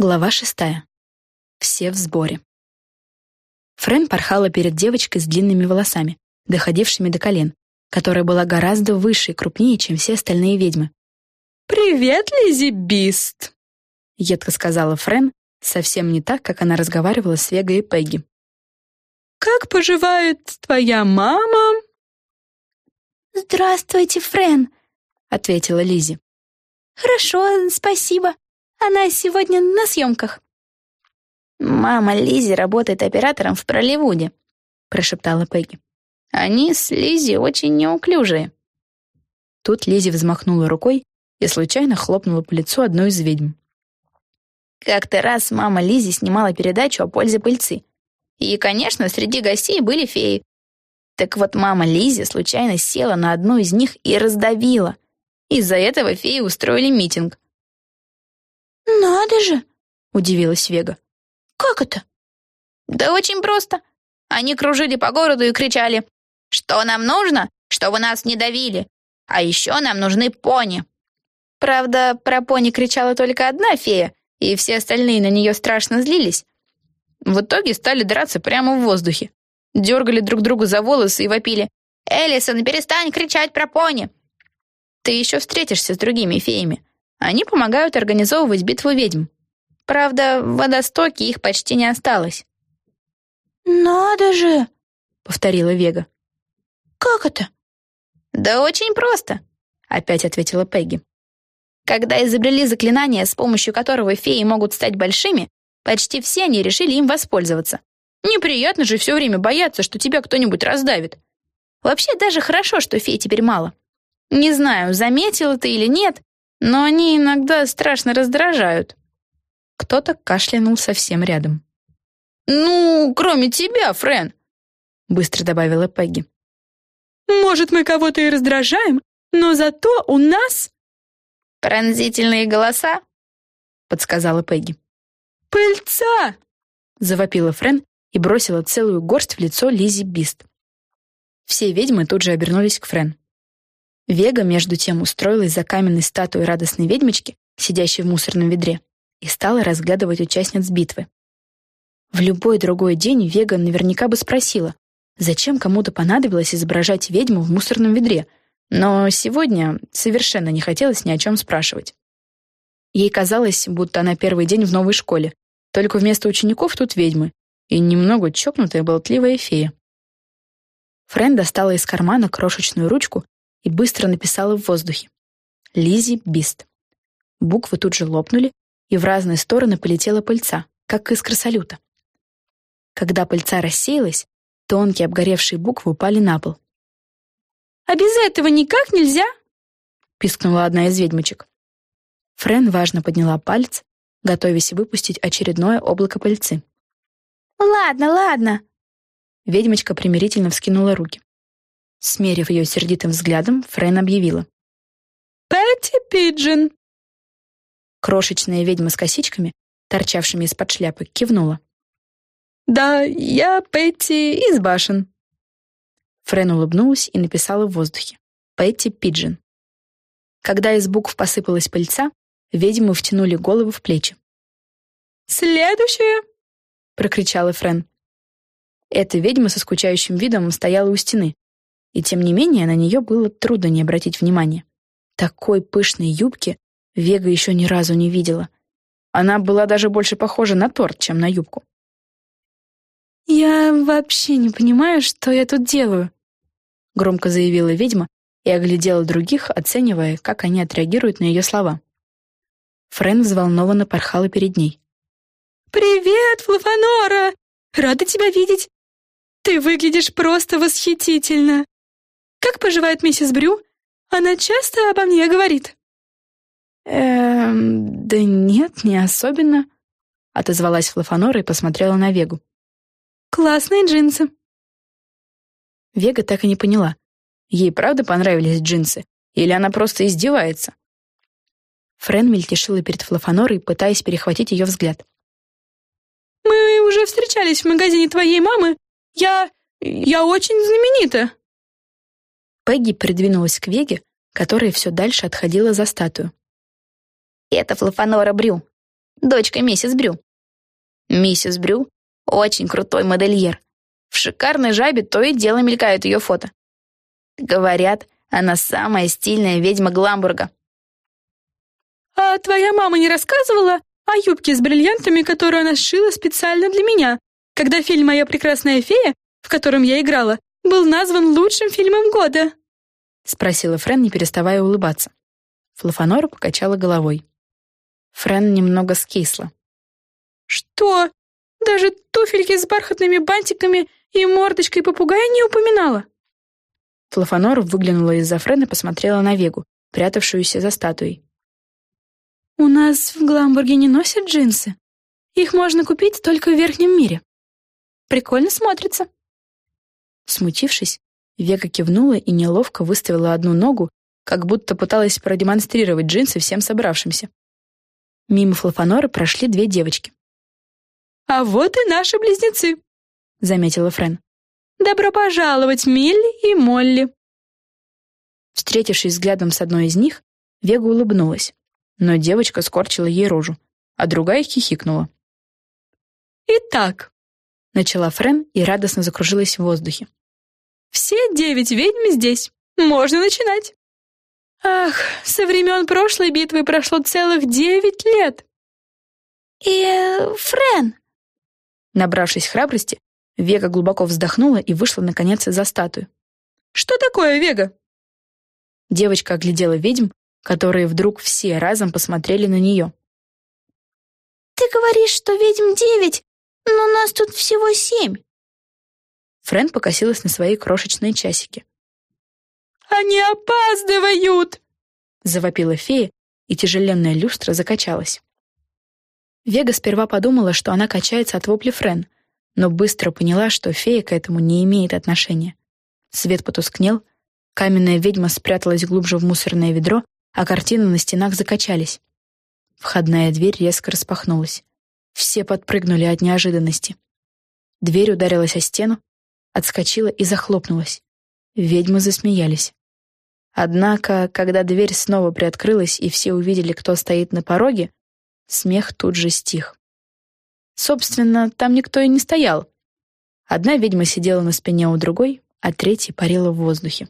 Глава шестая. Все в сборе. Френ порхала перед девочкой с длинными волосами, доходившими до колен, которая была гораздо выше и крупнее, чем все остальные ведьмы. «Привет, Лизи Бист!» — едко сказала Френ, совсем не так, как она разговаривала с Вегой и Пегги. «Как поживает твоя мама?» «Здравствуйте, Френ», — ответила Лизи. «Хорошо, спасибо. Она сегодня на съемках». «Мама Лизи работает оператором в Проливуде», — прошептала Пегги. «Они с Лизи очень неуклюжие». Тут Лизи взмахнула рукой и случайно хлопнула по лицу одной из ведьм. Как-то раз мама Лизи снимала передачу о пользе пыльцы. И, конечно, среди гостей были феи. Так вот, мама Лизи случайно села на одну из них и раздавила. Из-за этого феи устроили митинг. «Надо же!» — удивилась Вега. «Как это?» «Да очень просто. Они кружили по городу и кричали, «Что нам нужно, чтобы нас не давили? А еще нам нужны пони». Правда, про пони кричала только одна фея, и все остальные на нее страшно злились. В итоге стали драться прямо в воздухе. Дергали друг друга за волосы и вопили, «Элисон, перестань кричать про пони!» Ты еще встретишься с другими феями. Они помогают организовывать битву ведьм. Правда, в водостоке их почти не осталось. «Надо же!» — повторила Вега. «Как это?» «Да очень просто», — опять ответила Пегги. Когда изобрели заклинание, с помощью которого феи могут стать большими, почти все они решили им воспользоваться. Неприятно же все время бояться, что тебя кто-нибудь раздавит. Вообще даже хорошо, что фей теперь мало. Не знаю, заметила ты или нет, но они иногда страшно раздражают. Кто-то кашлянул совсем рядом. «Ну, кроме тебя, Френ», — быстро добавила Пегги. «Может, мы кого-то и раздражаем, но зато у нас...» «Пронзительные голоса», — подсказала Пегги. «Пыльца!» — завопила Френ и бросила целую горсть в лицо Лизи Бист. Все ведьмы тут же обернулись к Френ. Вега, между тем, устроилась за каменной статуей радостной ведьмочки, сидящей в мусорном ведре, и стала разглядывать участниц битвы. В любой другой день Вега наверняка бы спросила, зачем кому-то понадобилось изображать ведьму в мусорном ведре, но сегодня совершенно не хотелось ни о чем спрашивать. Ей казалось, будто она первый день в новой школе, только вместо учеников тут ведьмы и немного чокнутая болтливая фея. Френ достала из кармана крошечную ручку и быстро написала в воздухе. Лизи Бист. Буквы тут же лопнули, и в разные стороны полетела пыльца, как искра салюта. Когда пыльца рассеялась, тонкие обгоревшие буквы упали на пол. «А без этого никак нельзя?» — пискнула одна из ведьмочек. Френ важно подняла палец, готовясь выпустить очередное облако пыльцы. «Ладно, ладно», Ведьмочка примирительно вскинула руки. Смерив ее сердитым взглядом, Френ объявила. «Пэтти Пиджин!» Крошечная ведьма с косичками, торчавшими из-под шляпы, кивнула. «Да, я Пэтти из башен». Френ улыбнулась и написала в воздухе. «Пэтти Пиджин». Когда из букв посыпалась пыльца, ведьмы втянули головы в плечи. «Следующее!» — прокричала Френ. Эта ведьма со скучающим видом стояла у стены, и тем не менее на нее было трудно не обратить внимания. Такой пышной юбки Вега еще ни разу не видела. Она была даже больше похожа на торт, чем на юбку. «Я вообще не понимаю, что я тут делаю», — громко заявила ведьма и оглядела других, оценивая, как они отреагируют на ее слова. Френ взволнованно порхала перед ней. «Привет, Флафанора! Рада тебя видеть! Ты выглядишь просто восхитительно! Как поживает миссис Брю? Она часто обо мне говорит?» «Эм, да нет, не особенно», — отозвалась Флафанора и посмотрела на Вегу. «Классные джинсы». Вега так и не поняла, ей правда понравились джинсы, или она просто издевается. Френ мельтешила перед Флафанорой, пытаясь перехватить ее взгляд. «Мы уже встречались в магазине твоей мамы. Я... я очень знаменита». Пегги придвинулась к Веге, которая все дальше отходила за статую. «Это Флафанора Брю. дочка миссис Брю. Миссис Брю — очень крутой модельер. В шикарной жабе то и дело мелькают ее фото. Говорят, она самая стильная ведьма Гламбурга. «А твоя мама не рассказывала о юбке с бриллиантами, которую она сшила специально для меня, когда фильм «Моя прекрасная фея», в котором я играла, был назван лучшим фильмом года?» — спросила Френ, не переставая улыбаться. Флафанора покачала головой. Френ немного скисла. «Что? Даже туфельки с бархатными бантиками и мордочкой попугая не упоминала?» Флафанора выглянула из-за Френ и посмотрела на Вегу, прятавшуюся за статуей. «У нас в Гламбурге не носят джинсы. Их можно купить только в верхнем мире. Прикольно смотрится». Смутившись, Вега кивнула и неловко выставила одну ногу, как будто пыталась продемонстрировать джинсы всем собравшимся. Мимо Флафаноры прошли две девочки. «А вот и наши близнецы», — заметила Френ. «Добро пожаловать, Милли и Молли». Встретившись взглядом с одной из них, Вега улыбнулась, но девочка скорчила ей рожу, а другая хихикнула. «Итак», — начала Френ и радостно закружилась в воздухе. «Все девять ведьм здесь. Можно начинать». «Ах, со времен прошлой битвы прошло целых девять лет!» «И... Э, Френ!» Набравшись храбрости, Вега глубоко вздохнула и вышла, наконец, за статую. «Что такое, Вега?» Девочка оглядела ведьм, которые вдруг все разом посмотрели на нее. «Ты говоришь, что ведьм девять, но нас тут всего семь». Френ покосилась на свои крошечные часики. «Они опаздывают!» — завопила фея, и тяжеленная люстра закачалась. Вега сперва подумала, что она качается от вопли Френ, но быстро поняла, что фея к этому не имеет отношения. Свет потускнел, каменная ведьма спряталась глубже в мусорное ведро, а картины на стенах закачались. Входная дверь резко распахнулась. Все подпрыгнули от неожиданности. Дверь ударилась о стену, отскочила и захлопнулась. Ведьмы засмеялись. Однако, когда дверь снова приоткрылась и все увидели, кто стоит на пороге, смех тут же стих. Собственно, там никто и не стоял. Одна ведьма сидела на спине у другой, а третья парила в воздухе.